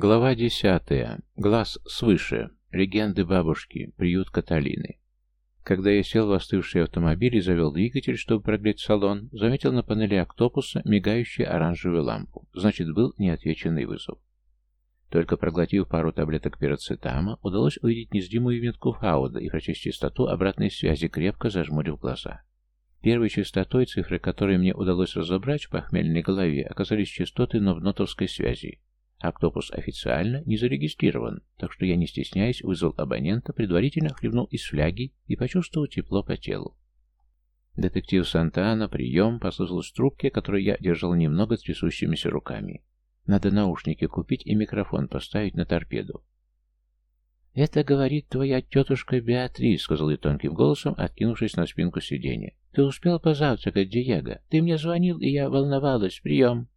Глава десятая. Глаз свыше. Легенды бабушки. Приют Каталины. Когда я сел в остывший автомобиль и завел двигатель, чтобы прогреть салон, заметил на панели октопуса мигающую оранжевую лампу. Значит, был неотвеченный вызов. Только проглотив пару таблеток пироцетама, удалось увидеть незримую метку Фауда и прочесть частоту обратной связи, крепко зажмурив глаза. Первой частотой, цифры которой мне удалось разобрать в похмельной голове, оказались частоты новнотовской связи. Октопус официально не зарегистрирован, так что я, не стесняясь, вызвал абонента, предварительно хлебнул из фляги и почувствовал тепло по телу. Детектив Сантана, прием, послышалась в трубке, которую я держал немного трясущимися руками. Надо наушники купить и микрофон поставить на торпеду. «Это говорит твоя тетушка Беатрис», — сказал я тонким голосом, откинувшись на спинку сиденья. «Ты успел позавтракать, Диего? Ты мне звонил, и я волновалась. Прием!»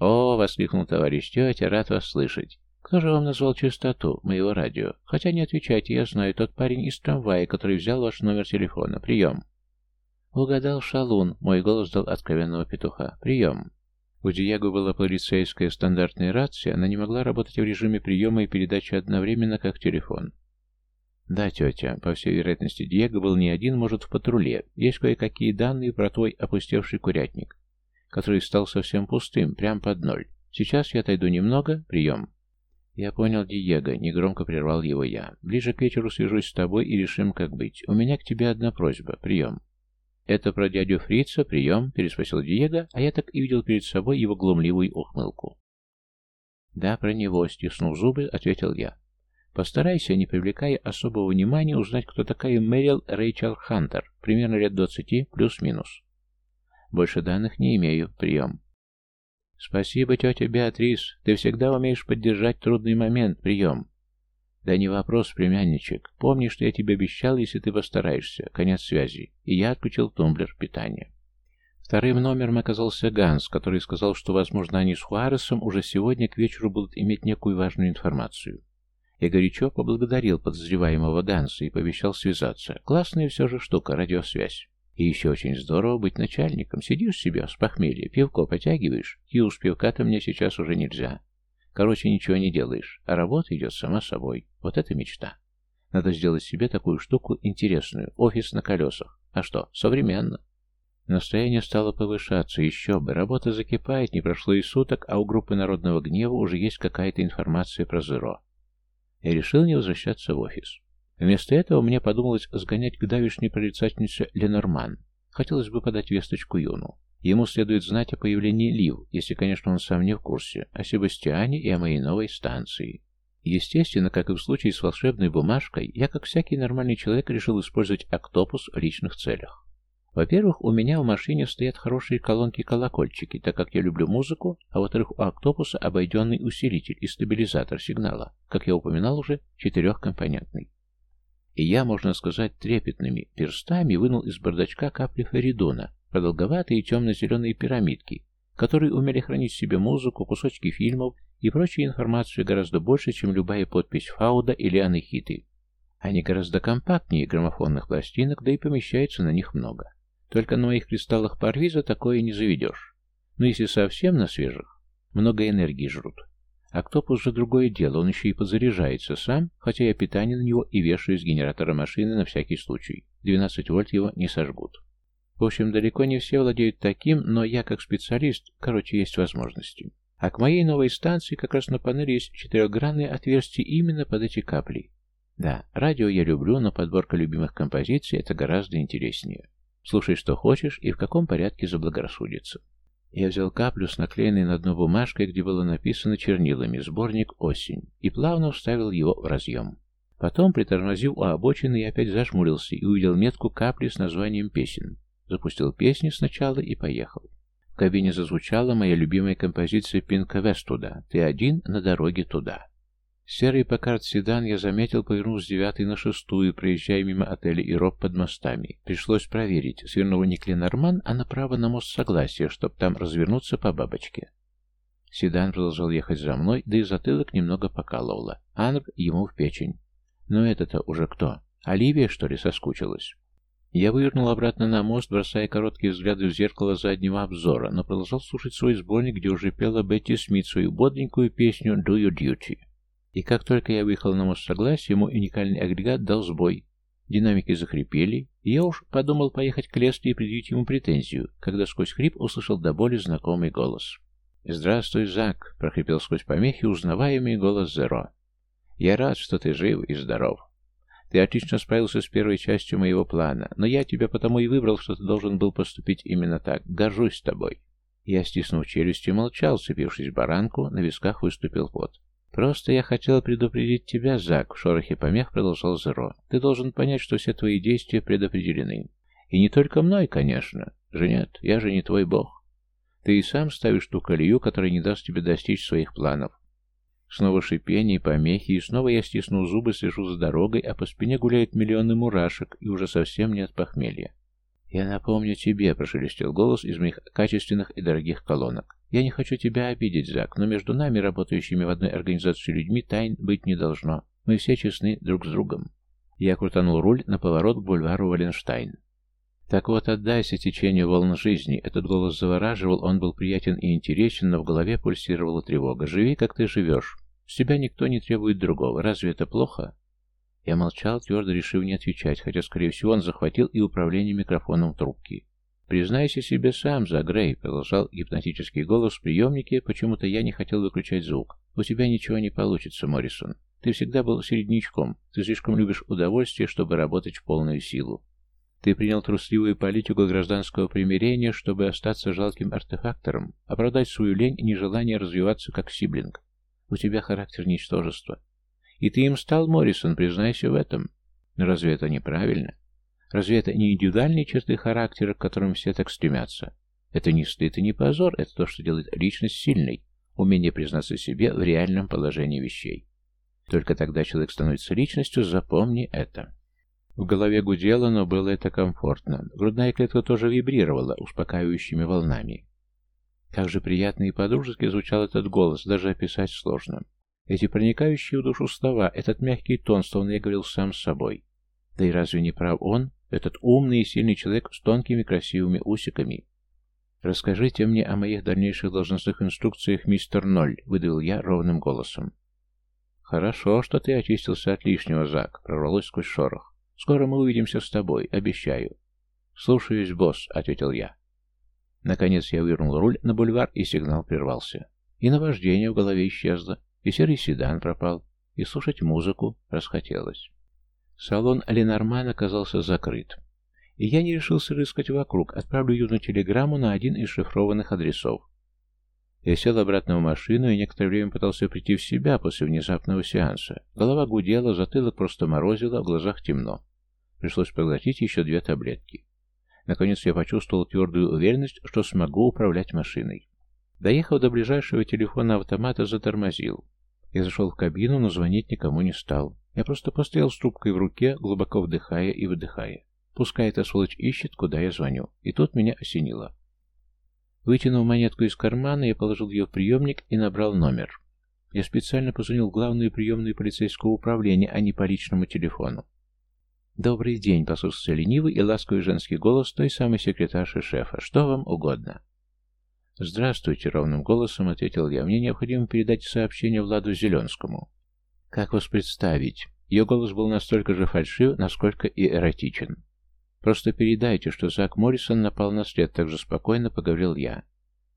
«О!» — воскликнул товарищ тетя, рад вас слышать. «Кто же вам назвал частоту моего радио? Хотя не отвечайте, я знаю, тот парень из трамвая, который взял ваш номер телефона. Прием!» Угадал шалун, мой голос дал откровенного петуха. «Прием!» У Диего была полицейская стандартная рация, она не могла работать в режиме приема и передачи одновременно, как телефон. «Да, тетя, по всей вероятности, Диего был не один, может, в патруле. Есть кое-какие данные про твой опустевший курятник который стал совсем пустым, прям под ноль. Сейчас я отойду немного, прием. Я понял, Диего, негромко прервал его я. Ближе к вечеру свяжусь с тобой и решим, как быть. У меня к тебе одна просьба, прием. Это про дядю Фрица, прием, переспросил Диего, а я так и видел перед собой его глумливую ухмылку. Да, про него, стиснув зубы, ответил я. Постарайся, не привлекая особого внимания, узнать, кто такая Мэрил Рэйчел Хантер, примерно лет двадцати, плюс-минус. Больше данных не имею. Прием. Спасибо, тетя Беатрис. Ты всегда умеешь поддержать трудный момент. Прием. Да не вопрос, племянничек. Помни, что я тебе обещал, если ты постараешься. Конец связи. И я отключил тумблер питания. Вторым номером оказался Ганс, который сказал, что, возможно, они с Хуаресом уже сегодня к вечеру будут иметь некую важную информацию. Я горячо поблагодарил подозреваемого Ганса и пообещал связаться. Классная все же штука, радиосвязь. И еще очень здорово быть начальником. Сидишь себе с похмелья, пивко потягиваешь. Киус пивка-то мне сейчас уже нельзя. Короче, ничего не делаешь, а работа идет сама собой. Вот это мечта. Надо сделать себе такую штуку интересную. Офис на колесах. А что, современно. Настроение стало повышаться. Еще бы. Работа закипает, не прошло и суток, а у группы народного гнева уже есть какая-то информация про Зеро. Я решил не возвращаться в офис. Вместо этого мне подумалось сгонять к давишней прорицательнице Ленорман. Хотелось бы подать весточку Юну. Ему следует знать о появлении Лив, если, конечно, он сам не в курсе, о Себастьяне и о моей новой станции. Естественно, как и в случае с волшебной бумажкой, я, как всякий нормальный человек, решил использовать октопус в личных целях. Во-первых, у меня в машине стоят хорошие колонки-колокольчики, так как я люблю музыку, а во-вторых, у октопуса обойденный усилитель и стабилизатор сигнала, как я упоминал уже, четырехкомпонентный и я, можно сказать, трепетными перстами вынул из бардачка капли феридона, продолговатые темно-зеленые пирамидки, которые умели хранить в себе музыку, кусочки фильмов и прочую информацию гораздо больше, чем любая подпись Фауда или Анахиты. Они гораздо компактнее граммофонных пластинок, да и помещается на них много. Только на моих кристаллах парвиза такое не заведешь. Но если совсем на свежих, много энергии жрут. Октопус же другое дело, он еще и подзаряжается сам, хотя я питание на него и вешаю из генератора машины на всякий случай. 12 вольт его не сожгут. В общем, далеко не все владеют таким, но я как специалист, короче, есть возможности. А к моей новой станции как раз на панели есть четырехгранные отверстия именно под эти капли. Да, радио я люблю, но подборка любимых композиций это гораздо интереснее. Слушай, что хочешь и в каком порядке заблагорассудится. Я взял каплю с наклеенной на дно бумажкой, где было написано чернилами «Сборник осень» и плавно вставил его в разъем. Потом притормозил у обочины и опять зажмурился и увидел метку капли с названием песен. Запустил песни сначала и поехал. В кабине зазвучала моя любимая композиция Пинка Вестуда «Ты один на дороге туда». Серый Паккард седан я заметил, повернув с девятой на шестую, проезжая мимо отеля Ироп под мостами. Пришлось проверить, свернула не Кленорман, а направо на мост Согласия, чтобы там развернуться по бабочке. Седан продолжал ехать за мной, да и затылок немного покалывало. Ангр ему в печень. Но это-то уже кто? Оливия, что ли, соскучилась? Я вывернул обратно на мост, бросая короткие взгляды в зеркало заднего обзора, но продолжал слушать свой сборник, где уже пела Бетти Смит свою бодренькую песню «Do Your Duty». И как только я выехал на мост согласия, мой уникальный агрегат дал сбой. Динамики захрипели, и я уж подумал поехать к Лесте и предъявить ему претензию, когда сквозь хрип услышал до боли знакомый голос. «Здравствуй, Зак!» — прохрипел сквозь помехи узнаваемый голос Зеро. «Я рад, что ты жив и здоров. Ты отлично справился с первой частью моего плана, но я тебя потому и выбрал, что ты должен был поступить именно так. Горжусь тобой. Я, стиснув челюсти, молчал, цепившись в баранку, на висках выступил пот. «Просто я хотел предупредить тебя, Зак», — в шорохе помех продолжал Зеро. «Ты должен понять, что все твои действия предопределены. И не только мной, конечно. Же нет, я же не твой бог. Ты и сам ставишь ту колею, которая не даст тебе достичь своих планов. Снова шипение, помехи, и снова я стиснул зубы, слежу за дорогой, а по спине гуляют миллионы мурашек, и уже совсем нет похмелья. «Я напомню тебе», — прошелестел голос из моих качественных и дорогих колонок. «Я не хочу тебя обидеть, Зак, но между нами, работающими в одной организации людьми, тайн быть не должно. Мы все честны друг с другом». Я крутанул руль на поворот к бульвару Валенштайн. Так вот, отдайся течению волн жизни. Этот голос завораживал, он был приятен и интересен, но в голове пульсировала тревога. Живи, как ты живешь. С тебя никто не требует другого. Разве это плохо? Я молчал, твердо решив не отвечать, хотя, скорее всего, он захватил и управление микрофоном трубки. «Признайся себе сам, Загрей», — продолжал гипнотический голос в приемнике, почему-то я не хотел выключать звук. «У тебя ничего не получится, Моррисон. Ты всегда был середнячком. Ты слишком любишь удовольствие, чтобы работать в полную силу. Ты принял трусливую политику гражданского примирения, чтобы остаться жалким артефактором, оправдать свою лень и нежелание развиваться как сиблинг. У тебя характер ничтожества. И ты им стал, Моррисон, признайся в этом. Но разве это неправильно? Разве это не индивидуальные черты характера, к которым все так стремятся? Это не стыд и не позор, это то, что делает личность сильной, умение признаться себе в реальном положении вещей. Только тогда человек становится личностью, запомни это. В голове гудело, но было это комфортно. Грудная клетка тоже вибрировала успокаивающими волнами. Как же приятно и подружески звучал этот голос, даже описать сложно. Эти проникающие в душу слова, этот мягкий тон, словно я говорил сам с собой. Да и разве не прав он, этот умный и сильный человек с тонкими красивыми усиками? «Расскажите мне о моих дальнейших должностных инструкциях, мистер Ноль», — выдавил я ровным голосом. «Хорошо, что ты очистился от лишнего, Зак», — прорвалось сквозь шорох. Скоро мы увидимся с тобой, обещаю. Слушаюсь, босс, ответил я. Наконец я вывернул руль на бульвар, и сигнал прервался. И наваждение в голове исчезло, и серый седан пропал, и слушать музыку расхотелось. Салон Ленорман оказался закрыт. И я не решился рыскать вокруг, отправлю юную телеграмму на один из шифрованных адресов. Я сел обратно в машину и некоторое время пытался прийти в себя после внезапного сеанса. Голова гудела, затылок просто морозило, в глазах темно. Пришлось проглотить еще две таблетки. Наконец я почувствовал твердую уверенность, что смогу управлять машиной. Доехав до ближайшего телефона автомата, затормозил. Я зашел в кабину, но звонить никому не стал. Я просто постоял с трубкой в руке, глубоко вдыхая и выдыхая. Пускай эта сволочь ищет, куда я звоню. И тут меня осенило. Вытянув монетку из кармана, я положил ее в приемник и набрал номер. Я специально позвонил в главную приемную полицейского управления, а не по личному телефону. «Добрый день», — послушался ленивый и ласковый женский голос той самой секретарши шефа. «Что вам угодно?» «Здравствуйте», — ровным голосом ответил я. «Мне необходимо передать сообщение Владу Зеленскому». «Как вас представить?» Ее голос был настолько же фальшив, насколько и эротичен. «Просто передайте, что Зак Моррисон напал на след», — так же спокойно поговорил я.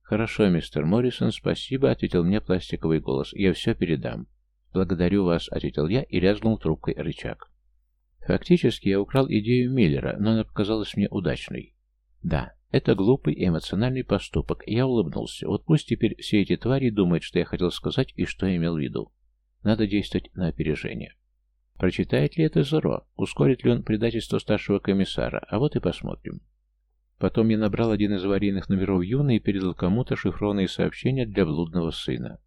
«Хорошо, мистер Моррисон, спасибо», — ответил мне пластиковый голос. «Я все передам». «Благодарю вас», — ответил я и лязгнул трубкой рычаг. Фактически я украл идею Миллера, но она показалась мне удачной. Да, это глупый и эмоциональный поступок, я улыбнулся. Вот пусть теперь все эти твари думают, что я хотел сказать и что имел в виду. Надо действовать на опережение. Прочитает ли это Зеро? Ускорит ли он предательство старшего комиссара? А вот и посмотрим. Потом я набрал один из аварийных номеров Юны и передал кому-то шифрованные сообщения для блудного сына.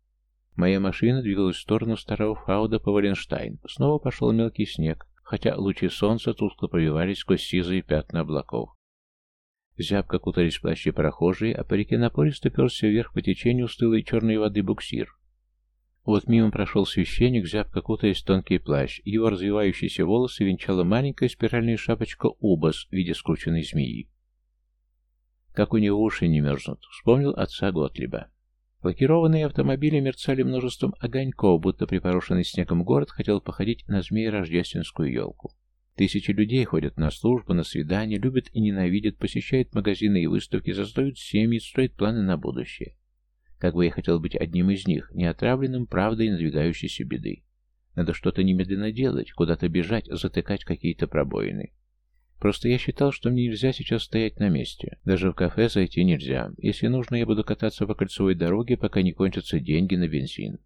Моя машина двигалась в сторону старого Фауда по Валенштайн. Снова пошел мелкий снег хотя лучи солнца тускло пробивались сквозь сизые пятна облаков. Зябко кутались плащи прохожие, а по реке напористо перся вверх по течению стылой черной воды буксир. Вот мимо прошел священник, зябко кутаясь в тонкий плащ. Его развивающиеся волосы венчала маленькая спиральная шапочка убас в виде скрученной змеи. Как у него уши не мерзнут, вспомнил отца Готлиба. Лакированные автомобили мерцали множеством огоньков, будто припорошенный снегом город хотел походить на змеи рождественскую елку. Тысячи людей ходят на службу, на свидания, любят и ненавидят, посещают магазины и выставки, создают семьи, строят планы на будущее. Как бы я хотел быть одним из них, не отравленным правдой надвигающейся беды. Надо что-то немедленно делать, куда-то бежать, затыкать какие-то пробоины. Просто я считал, что мне нельзя сейчас стоять на месте. Даже в кафе зайти нельзя. Если нужно, я буду кататься по кольцевой дороге, пока не кончатся деньги на бензин.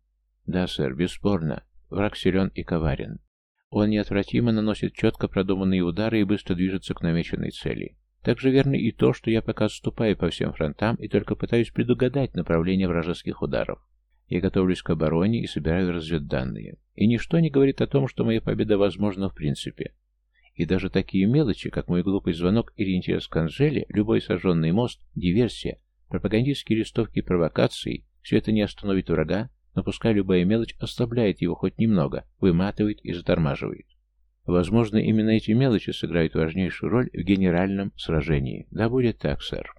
Да, сэр, бесспорно. Враг силен и коварен. Он неотвратимо наносит четко продуманные удары и быстро движется к намеченной цели. Также верно и то, что я пока отступаю по всем фронтам и только пытаюсь предугадать направление вражеских ударов. Я готовлюсь к обороне и собираю разведданные. И ничто не говорит о том, что моя победа возможна в принципе. И даже такие мелочи, как мой глупый звонок или интерес к Анжеле, любой сожженный мост, диверсия, пропагандистские листовки и провокации, все это не остановит врага, но пускай любая мелочь ослабляет его хоть немного, выматывает и затормаживает. Возможно, именно эти мелочи сыграют важнейшую роль в генеральном сражении. Да будет так, сэр.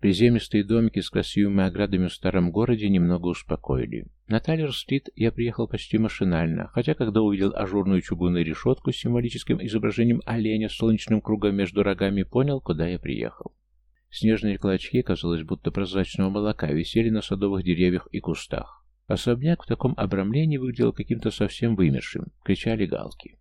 Приземистые домики с красивыми оградами в старом городе немного успокоили. На Талер-стрит я приехал почти машинально, хотя когда увидел ажурную чугунную решетку с символическим изображением оленя с солнечным кругом между рогами, понял, куда я приехал. Снежные клочки, казалось, будто прозрачного молока, висели на садовых деревьях и кустах. Особняк в таком обрамлении выглядел каким-то совсем вымершим, кричали галки.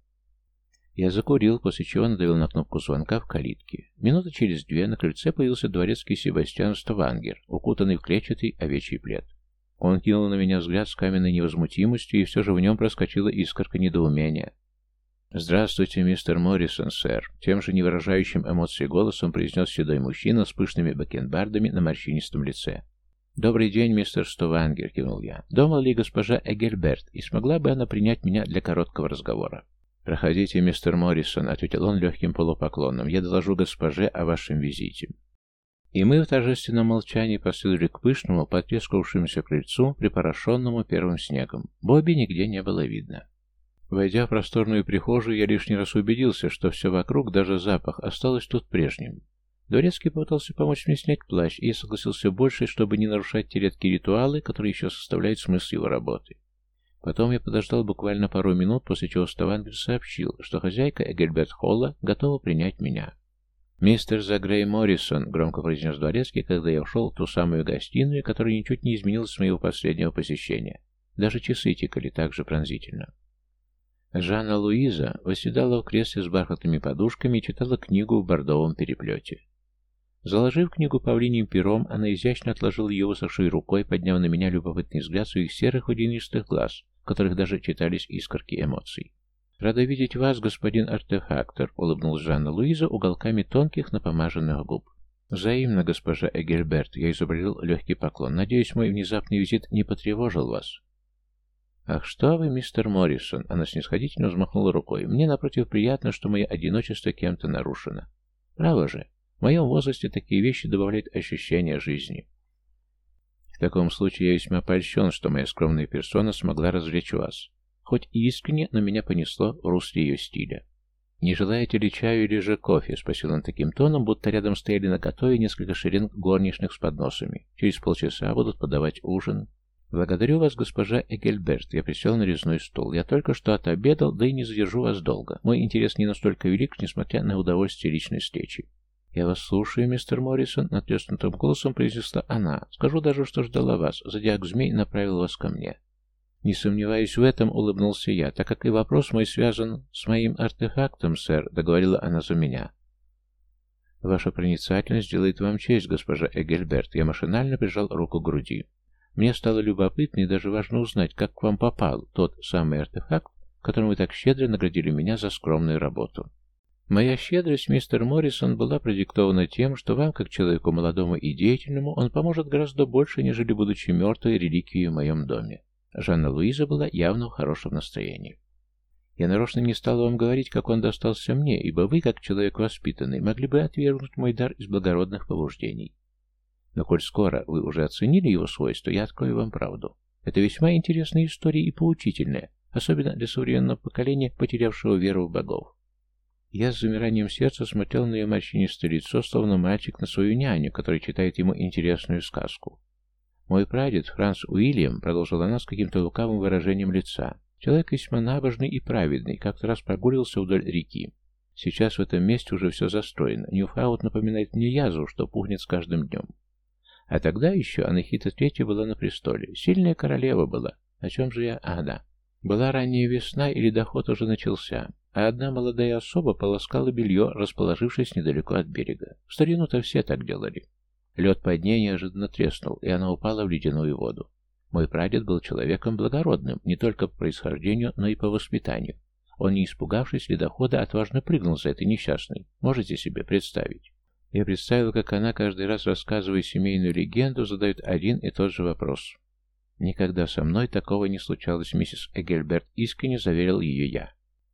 Я закурил, после чего надавил на кнопку звонка в калитке. Минуты через две на крыльце появился дворецкий Себастьян Ставангер, укутанный в клетчатый овечий плед. Он кинул на меня взгляд с каменной невозмутимостью, и все же в нем проскочила искорка недоумения. «Здравствуйте, мистер Моррисон, сэр», — тем же невыражающим эмоций голосом произнес седой мужчина с пышными бакенбардами на морщинистом лице. «Добрый день, мистер Ставангер, кивнул я. «Дома ли госпожа Эгельберт, и смогла бы она принять меня для короткого разговора?» «Проходите, мистер Моррисон», — ответил он легким полупоклоном. «Я доложу госпоже о вашем визите». И мы в торжественном молчании последовали к пышному, потрескавшемуся крыльцу, припорошенному первым снегом. Бобби нигде не было видно. Войдя в просторную прихожую, я лишний раз убедился, что все вокруг, даже запах, осталось тут прежним. Дворецкий попытался помочь мне снять плащ, и я согласился больше, чтобы не нарушать те редкие ритуалы, которые еще составляют смысл его работы. Потом я подождал буквально пару минут, после чего Ставангер сообщил, что хозяйка Эгельберт Холла готова принять меня. «Мистер Загрей Моррисон», — громко произнес дворецкий, когда я ушел в ту самую гостиную, которая ничуть не изменилась с моего последнего посещения. Даже часы тикали так же пронзительно. Жанна Луиза восседала в кресле с бархатными подушками и читала книгу в бордовом переплете. Заложив книгу павлиним пером, она изящно отложила ее высохшей рукой, подняв на меня любопытный взгляд своих серых водянистых глаз, в которых даже читались искорки эмоций. «Рада видеть вас, господин артефактор», — улыбнулась Жанна Луиза уголками тонких напомаженных губ. «Взаимно, госпожа Эгельберт», — я изобразил легкий поклон. «Надеюсь, мой внезапный визит не потревожил вас». «Ах, что вы, мистер Моррисон!» — она снисходительно взмахнула рукой. «Мне, напротив, приятно, что мое одиночество кем-то нарушено. Право же, в моем возрасте такие вещи добавляют ощущения жизни». Таком случае я весьма польщен, что моя скромная персона смогла развлечь вас. Хоть и искренне, но меня понесло в русле ее стиля. «Не желаете ли чаю или же кофе?» — спросил он таким тоном, будто рядом стояли на готове несколько шеренг горничных с подносами. «Через полчаса будут подавать ужин». «Благодарю вас, госпожа Эгельберт». Я присел на резной стул. «Я только что отобедал, да и не задержу вас долго. Мой интерес не настолько велик, несмотря на удовольствие личной встречи. «Я вас слушаю, мистер Моррисон», — натреснутым голосом произнесла она. «Скажу даже, что ждала вас. Зодиак Змей направил вас ко мне». «Не сомневаюсь в этом», — улыбнулся я, «так как и вопрос мой связан с моим артефактом, сэр», — договорила она за меня. «Ваша проницательность делает вам честь, госпожа Эгельберт». Я машинально прижал руку к груди. Мне стало любопытно и даже важно узнать, как к вам попал тот самый артефакт, которым вы так щедро наградили меня за скромную работу. Моя щедрость, мистер Моррисон, была продиктована тем, что вам, как человеку молодому и деятельному, он поможет гораздо больше, нежели будучи мертвой реликвией в моем доме. Жанна Луиза была явно в хорошем настроении. Я нарочно не стала вам говорить, как он достался мне, ибо вы, как человек воспитанный, могли бы отвергнуть мой дар из благородных побуждений. Но коль скоро вы уже оценили его свойства, я открою вам правду. Это весьма интересная история и поучительная, особенно для современного поколения, потерявшего веру в богов. Я с замиранием сердца смотрел на ее морщинистое лицо, словно мальчик на свою няню, который читает ему интересную сказку. Мой прадед, Франц Уильям, продолжила она с каким-то лукавым выражением лица, человек весьма набожный и праведный, как-то раз прогуливался вдоль реки. Сейчас в этом месте уже все застроено. Ньюфаут напоминает мне язву, что пухнет с каждым днем. А тогда еще Анахита Третья была на престоле. Сильная королева была. О чем же я? А, да. Была ранняя весна, или доход уже начался, а одна молодая особа полоскала белье, расположившись недалеко от берега. В старину-то все так делали. Лед под ней неожиданно треснул, и она упала в ледяную воду. Мой прадед был человеком благородным, не только по происхождению, но и по воспитанию. Он, не испугавшись ледохода, отважно прыгнул за этой несчастной. Можете себе представить? Я представил, как она, каждый раз рассказывая семейную легенду, задает один и тот же вопрос. «Никогда со мной такого не случалось, миссис Эгельберт», искренне заверил ее я.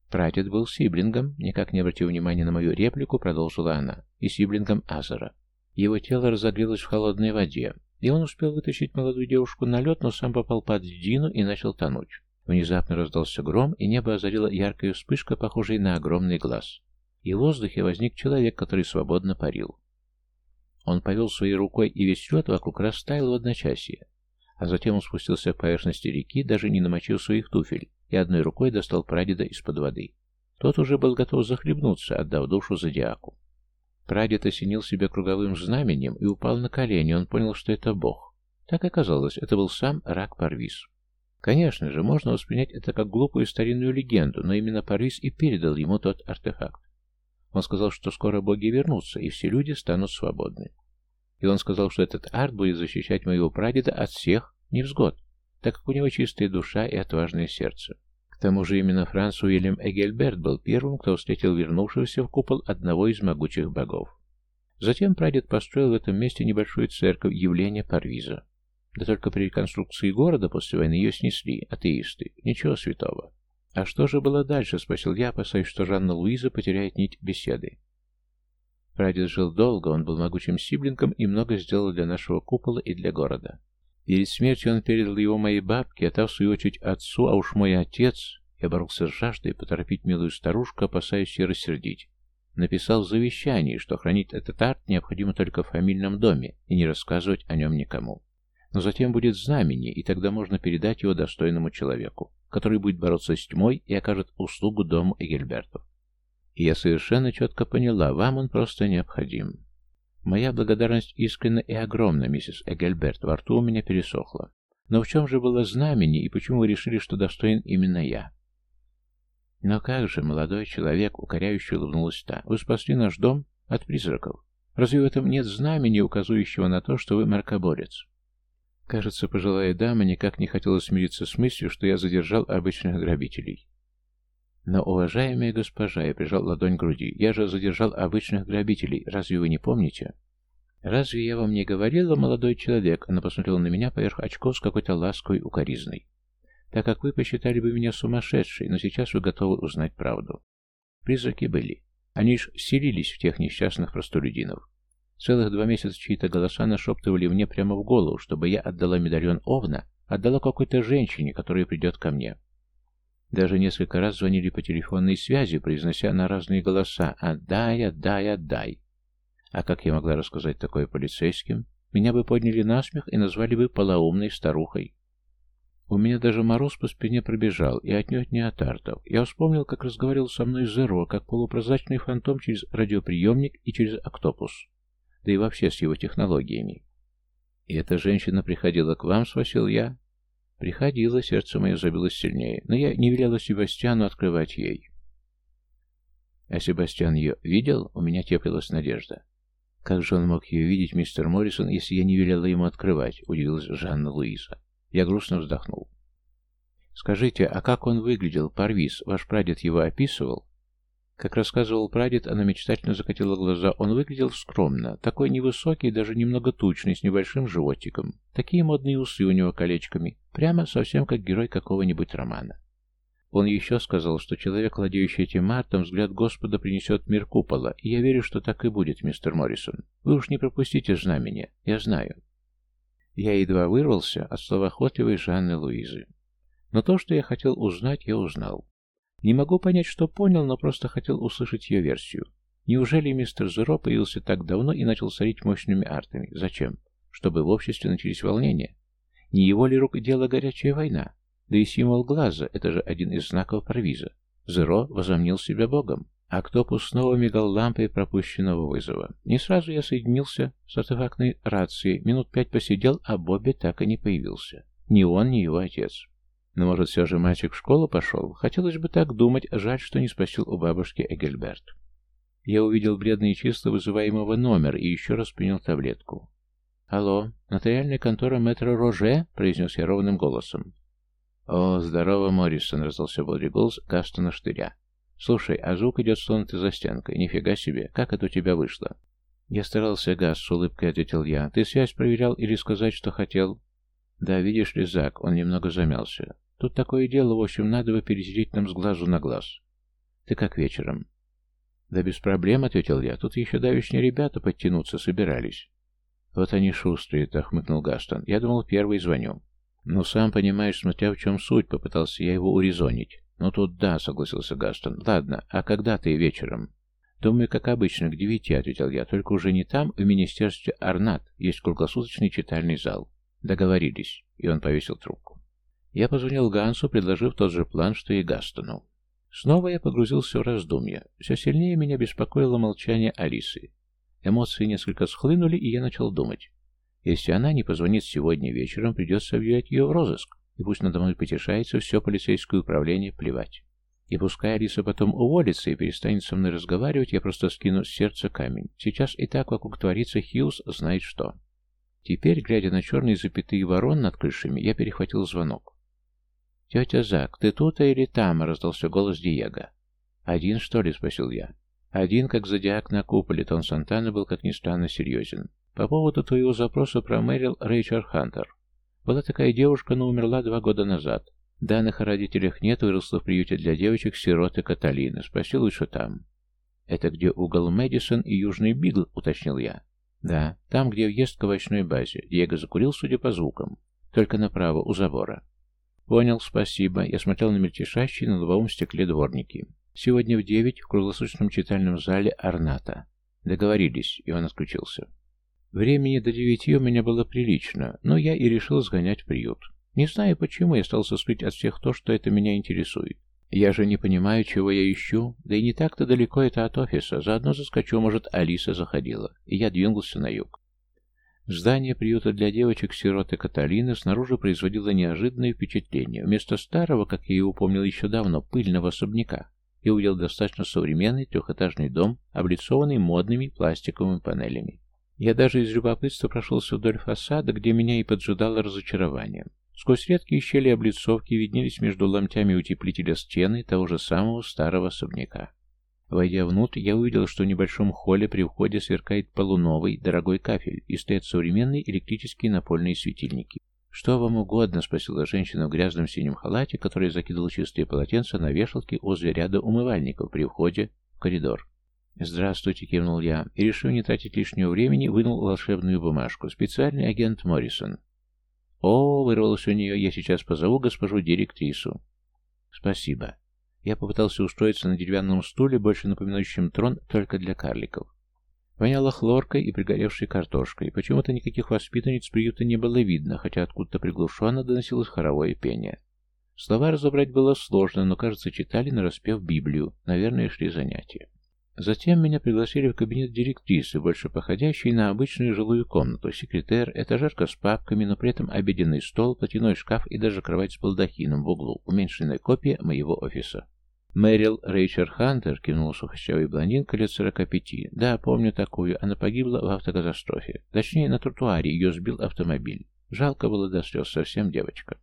Прадед был сиблингом, никак не обратив внимания на мою реплику, продолжила она, и сиблингом Азера. Его тело разогрелось в холодной воде, и он успел вытащить молодую девушку на лед, но сам попал под льдину и начал тонуть. Внезапно раздался гром, и небо озарила яркая вспышка, похожая на огромный глаз. И в воздухе возник человек, который свободно парил. Он повел своей рукой, и весь лед вокруг растаял в одночасье. А затем он спустился к поверхности реки, даже не намочив своих туфель, и одной рукой достал прадеда из-под воды. Тот уже был готов захлебнуться, отдав душу зодиаку. Прадед осенил себя круговым знаменем и упал на колени, он понял, что это Бог. Так оказалось, это был сам Рак Парвис. Конечно же, можно воспринять это как глупую старинную легенду, но именно Парвис и передал ему тот артефакт. Он сказал, что скоро боги вернутся, и все люди станут свободны. И он сказал, что этот арт будет защищать моего прадеда от всех невзгод, так как у него чистая душа и отважное сердце. К тому же именно Франц Уильям Эгельберт был первым, кто встретил вернувшегося в купол одного из могучих богов. Затем прадед построил в этом месте небольшую церковь явления Парвиза. Да только при реконструкции города после войны ее снесли, атеисты. Ничего святого. «А что же было дальше?» — спросил я, опасаясь, что Жанна Луиза потеряет нить беседы. Прадед жил долго, он был могучим сиблингом и много сделал для нашего купола и для города. Перед смертью он передал его моей бабке, а та, в свою очередь, отцу, а уж мой отец... Я боролся с жаждой поторопить милую старушку, опасаясь ее рассердить. Написал в завещании, что хранить этот арт необходимо только в фамильном доме и не рассказывать о нем никому. Но затем будет знамение, и тогда можно передать его достойному человеку, который будет бороться с тьмой и окажет услугу дому Эгельбертов. И я совершенно четко поняла, вам он просто необходим. Моя благодарность искренна и огромна, миссис Эгельберт, во рту у меня пересохло. Но в чем же было знамение, и почему вы решили, что достоин именно я? Но как же, молодой человек, укоряюще улыбнулась та, вы спасли наш дом от призраков. Разве в этом нет знамени, указывающего на то, что вы маркоборец? Кажется, пожилая дама никак не хотела смириться с мыслью, что я задержал обычных грабителей. Но, уважаемая госпожа, я прижал ладонь к груди, я же задержал обычных грабителей, разве вы не помните? Разве я вам не говорила, молодой человек? Она посмотрела на меня поверх очков с какой-то ласковой укоризной. Так как вы посчитали бы меня сумасшедшей, но сейчас вы готовы узнать правду. Призраки были. Они лишь селились в тех несчастных простолюдинов. Целых два месяца чьи-то голоса нашептывали мне прямо в голову, чтобы я отдала медальон Овна, отдала какой-то женщине, которая придет ко мне. Даже несколько раз звонили по телефонной связи, произнося на разные голоса «Отдай, отдай, отдай». А как я могла рассказать такое полицейским? Меня бы подняли на смех и назвали бы полоумной старухой. У меня даже мороз по спине пробежал, и отнюдь не от артов. Я вспомнил, как разговаривал со мной Зеро, как полупрозрачный фантом через радиоприемник и через октопус. Да и вообще с его технологиями. «И эта женщина приходила к вам?» — спросил я. Приходило, сердце мое забилось сильнее, но я не велела Себастьяну открывать ей. А Себастьян ее видел? У меня теплилась надежда. Как же он мог ее видеть, мистер Моррисон, если я не велела ему открывать? Удивилась Жанна Луиза. Я грустно вздохнул. Скажите, а как он выглядел, Парвис? Ваш прадед его описывал? Как рассказывал прадед, она мечтательно закатила глаза. Он выглядел скромно, такой невысокий, даже немного тучный, с небольшим животиком. Такие модные усы у него колечками, прямо совсем как герой какого-нибудь романа. Он еще сказал, что человек, владеющий этим артом, взгляд Господа принесет мир купола, и я верю, что так и будет, мистер Моррисон. Вы уж не пропустите знамения, я знаю. Я едва вырвался от словоохотливой Жанны Луизы. Но то, что я хотел узнать, я узнал. Не могу понять, что понял, но просто хотел услышать ее версию. Неужели мистер Зеро появился так давно и начал сорить мощными артами? Зачем? Чтобы в обществе начались волнения? Не его ли рук дело горячая война? Да и символ глаза — это же один из знаков провиза. Зеро возомнил себя богом. Октопус снова мигал лампой пропущенного вызова. Не сразу я соединился с артефактной рацией. Минут пять посидел, а Бобби так и не появился. Ни он, ни его отец. Но, может, все же мальчик в школу пошел? Хотелось бы так думать, жаль, что не спросил у бабушки Эгельберт. Я увидел бледные числа вызываемого номер и еще раз принял таблетку. «Алло, нотариальная контора мэтра Роже?» — произнес я ровным голосом. «О, здорово, Моррисон!» — раздался бодрый голос Гастона Штыря. «Слушай, а звук идет словно ты за стенкой. Нифига себе. Как это у тебя вышло?» «Я старался, Газ», — с улыбкой ответил я. «Ты связь проверял или сказать, что хотел?» «Да, видишь ли, Зак, он немного замялся. Тут такое дело, в общем, надо бы пересидеть нам с глазу на глаз. Ты как вечером?» «Да без проблем», — ответил я. «Тут еще давешние ребята подтянуться собирались». «Вот они шустрые-то», — хмыкнул Гастон. «Я думал, первый звоню». «Ну, сам понимаешь, смотря в чем суть», — попытался я его урезонить. «Ну тут да», — согласился Гастон. «Ладно, а когда ты вечером?» «Думаю, как обычно, к девяти», — ответил я. «Только уже не там, в министерстве Арнат. Есть круглосуточный читальный зал». «Договорились». И он повесил трубку. Я позвонил Гансу, предложив тот же план, что и Гастону. Снова я погрузился в раздумья. Все сильнее меня беспокоило молчание Алисы. Эмоции несколько схлынули, и я начал думать. Если она не позвонит сегодня вечером, придется объявить ее в розыск. И пусть надо мной потешается, все полицейское управление плевать. И пускай Алиса потом уволится и перестанет со мной разговаривать, я просто скину с сердца камень. Сейчас и так вокруг творится Хьюз знает что. Теперь, глядя на черные запятые ворон над крышами, я перехватил звонок. «Тетя Зак, ты тут или там?» — раздался голос Диего. «Один, что ли?» — спросил я. «Один, как зодиак на куполе». Тон Сантана был, как ни странно, серьезен. «По поводу твоего запроса про Мэрил Рэйчер Хантер. Была такая девушка, но умерла два года назад. Данных о родителях нет, выросла в приюте для девочек сироты Каталины. Спроси лучше там. Это где угол Мэдисон и Южный Бигл, уточнил я. Да, там, где въезд к овощной базе. Диего закурил, судя по звукам. Только направо, у забора. Понял, спасибо. Я смотрел на мельтешащие на лобовом стекле дворники. Сегодня в девять в круглосуточном читальном зале Арната. Договорились, и он отключился. Времени до девяти у меня было прилично, но я и решил сгонять в приют. Не знаю почему, я стал скрыть от всех то, что это меня интересует. Я же не понимаю, чего я ищу, да и не так-то далеко это от офиса. Заодно заскочу, может, Алиса заходила, и я двинулся на юг. Здание приюта для девочек-сироты Каталины снаружи производило неожиданное впечатление. Вместо старого, как я и упомнил еще давно, пыльного особняка, я увидел достаточно современный трехэтажный дом, облицованный модными пластиковыми панелями. Я даже из любопытства прошелся вдоль фасада, где меня и поджидало разочарование. Сквозь редкие щели облицовки виднелись между ломтями утеплителя стены того же самого старого особняка. Войдя внутрь, я увидел, что в небольшом холле при входе сверкает полуновый, дорогой кафель и стоят современные электрические напольные светильники. «Что вам угодно?» — спросила женщина в грязном синем халате, которая закидывала чистые полотенца на вешалке возле ряда умывальников при входе в коридор. «Здравствуйте», — кивнул я, и, решив не тратить лишнего времени, вынул волшебную бумажку. «Специальный агент Моррисон». «О!» — вырвалось у нее. «Я сейчас позову госпожу директрису». «Спасибо». Я попытался устроиться на деревянном стуле, больше напоминающем трон, только для карликов. Воняло хлоркой и пригоревшей картошкой. Почему-то никаких воспитанниц приюта не было видно, хотя откуда-то приглушенно доносилось хоровое пение. Слова разобрать было сложно, но, кажется, читали, нараспев Библию. Наверное, шли занятия. Затем меня пригласили в кабинет директрисы, больше походящий на обычную жилую комнату, секретер, этажерка с папками, но при этом обеденный стол, платяной шкаф и даже кровать с балдахином в углу, уменьшенная копия моего офиса. Мэрил Рейчер Хантер, кинула сухощавый блондинка лет сорока пяти. Да, помню такую, она погибла в автокатастрофе. Точнее, на тротуаре ее сбил автомобиль. Жалко было до слез, совсем девочка.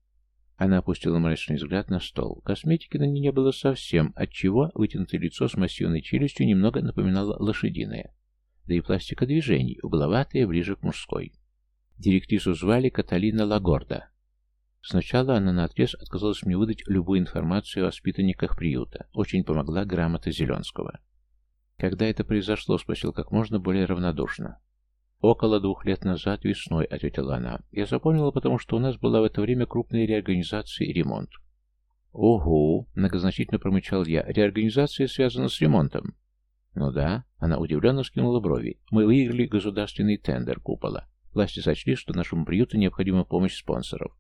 Она опустила мрачный взгляд на стол. Косметики на ней не было совсем, отчего вытянутое лицо с массивной челюстью немного напоминало лошадиное. Да и пластика движений, угловатая, ближе к мужской. Директрису звали Каталина Лагорда. Сначала она наотрез отказалась мне выдать любую информацию о воспитанниках приюта. Очень помогла грамота Зеленского. «Когда это произошло?» — спросил как можно более равнодушно. «Около двух лет назад, весной», — ответила она. «Я запомнила, потому что у нас была в это время крупная реорганизация и ремонт». «Угу», — многозначительно промычал я. «Реорганизация связана с ремонтом». «Ну да», — она удивленно скинула брови. «Мы выиграли государственный тендер купола. Власти сочли, что нашему приюту необходима помощь спонсоров.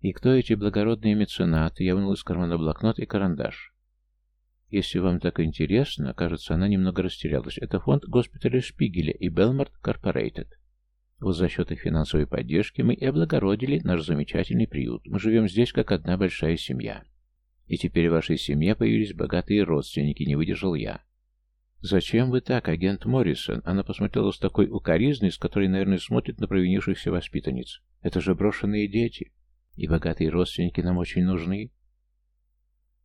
И кто эти благородные меценаты? Я вынул из кармана блокнот и карандаш. Если вам так интересно, кажется, она немного растерялась. Это фонд госпиталя Шпигеля и Белмарт Корпорейтед. Вот за счет их финансовой поддержки мы и облагородили наш замечательный приют. Мы живем здесь, как одна большая семья. И теперь в вашей семье появились богатые родственники, не выдержал я. «Зачем вы так, агент Моррисон?» Она посмотрела с такой укоризной, с которой, наверное, смотрит на провинившихся воспитанниц. «Это же брошенные дети. И богатые родственники нам очень нужны.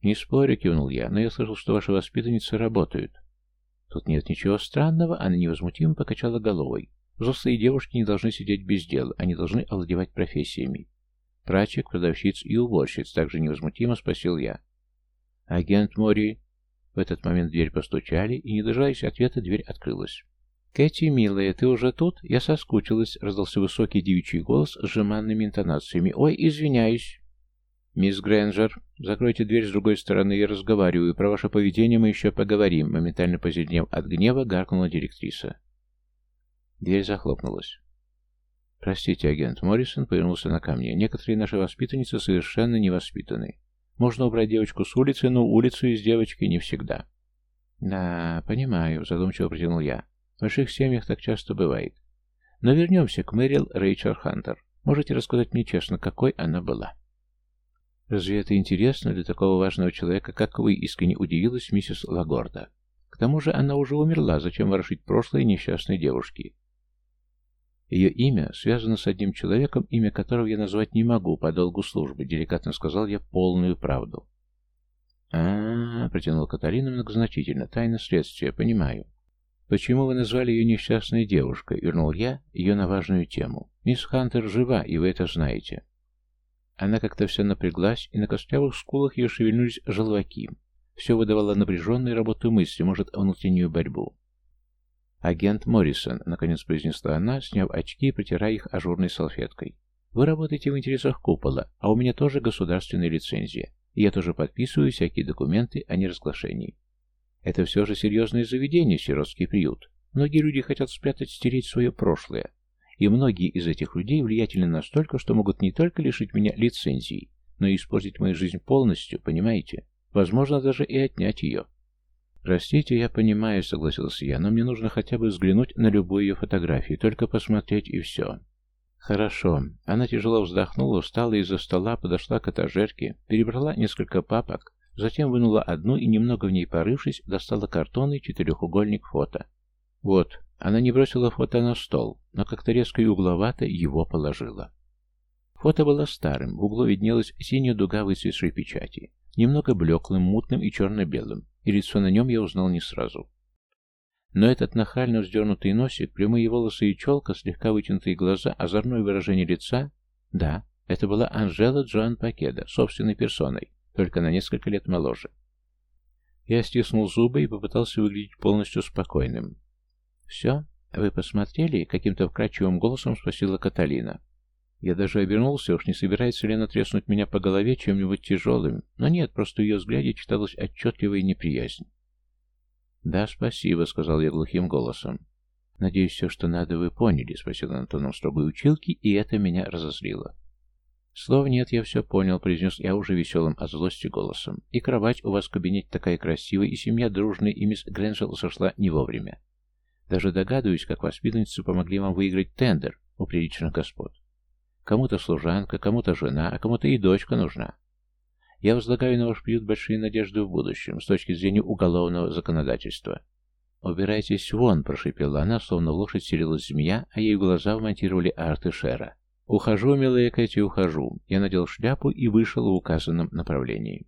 Не спорю, кивнул я, но я слышал, что ваши воспитанницы работают. Тут нет ничего странного, она невозмутимо покачала головой. Взрослые девушки не должны сидеть без дела, они должны овладевать профессиями. Прачек, продавщиц и уборщиц, также невозмутимо спросил я. Агент Мори... В этот момент дверь постучали, и, не дожидаясь ответа, дверь открылась. «Кэти, милая, ты уже тут? Я соскучилась», — раздался высокий девичий голос с жеманными интонациями. «Ой, извиняюсь». «Мисс Грэнджер, закройте дверь с другой стороны, я разговариваю. Про ваше поведение мы еще поговорим», — моментально позеленев от гнева, гаркнула директриса. Дверь захлопнулась. «Простите, агент Моррисон повернулся на ко мне. Некоторые наши воспитанницы совершенно невоспитаны. Можно убрать девочку с улицы, но улицу из девочки не всегда». «Да, понимаю», — задумчиво протянул я. В больших семьях так часто бывает. Но вернемся к Мэрил Рэйчел Хантер. Можете рассказать мне честно, какой она была? Разве это интересно для такого важного человека, как вы, искренне удивилась миссис Лагорда. К тому же она уже умерла, зачем ворошить прошлое несчастной девушки? Ее имя связано с одним человеком, имя которого я назвать не могу по долгу службы, деликатно сказал я полную правду. а, -а, -а протянула Каталина многозначительно, тайна следствия, понимаю. «Почему вы назвали ее несчастной девушкой?» — вернул я ее на важную тему. «Мисс Хантер жива, и вы это знаете». Она как-то вся напряглась, и на костлявых скулах ее шевельнулись желваки. Все выдавало напряженную работу мысли, может, внутреннюю борьбу. «Агент Моррисон», — наконец произнесла она, сняв очки и протирая их ажурной салфеткой. «Вы работаете в интересах купола, а у меня тоже государственная лицензия, и я тоже подписываю всякие документы о неразглашении. Это все же серьезное заведение, сиротский приют. Многие люди хотят спрятать, стереть свое прошлое. И многие из этих людей влиятельны настолько, что могут не только лишить меня лицензии, но и испортить мою жизнь полностью, понимаете? Возможно, даже и отнять ее. «Простите, я понимаю», — согласился я, — «но мне нужно хотя бы взглянуть на любую ее фотографию, только посмотреть и все». «Хорошо». Она тяжело вздохнула, встала из-за стола, подошла к этажерке, перебрала несколько папок, Затем вынула одну и, немного в ней порывшись, достала картонный четырехугольник фото. Вот, она не бросила фото на стол, но как-то резко и угловато его положила. Фото было старым, в углу виднелась синяя дуга выцветшей печати, немного блеклым, мутным и черно-белым, и лицо на нем я узнал не сразу. Но этот нахально вздернутый носик, прямые волосы и челка, слегка вытянутые глаза, озорное выражение лица... Да, это была Анжела Джоан Пакеда, собственной персоной, только на несколько лет моложе. Я стиснул зубы и попытался выглядеть полностью спокойным. «Все? Вы посмотрели?» — каким-то вкрадчивым голосом спросила Каталина. Я даже обернулся, уж не собирается ли она треснуть меня по голове чем-нибудь тяжелым, но нет, просто в ее взгляде читалась отчетливая неприязнь. «Да, спасибо», — сказал я глухим голосом. «Надеюсь, все, что надо, вы поняли», — спросил Антоном строгой училки, и это меня разозлило. «Слов нет, я все понял», — произнес я уже веселым от злости голосом. «И кровать у вас в кабинете такая красивая, и семья дружная, и мисс Грэнджел сошла не вовремя. Даже догадываюсь, как воспитанницы помогли вам выиграть тендер у приличных господ. Кому-то служанка, кому-то жена, а кому-то и дочка нужна. Я возлагаю на ваш приют большие надежды в будущем, с точки зрения уголовного законодательства». «Убирайтесь вон», — прошипела она, словно лошадь селилась змея, а ей в глаза вмонтировали арты Шера. «Ухожу, милая Кэти, ухожу». Я надел шляпу и вышел в указанном направлении.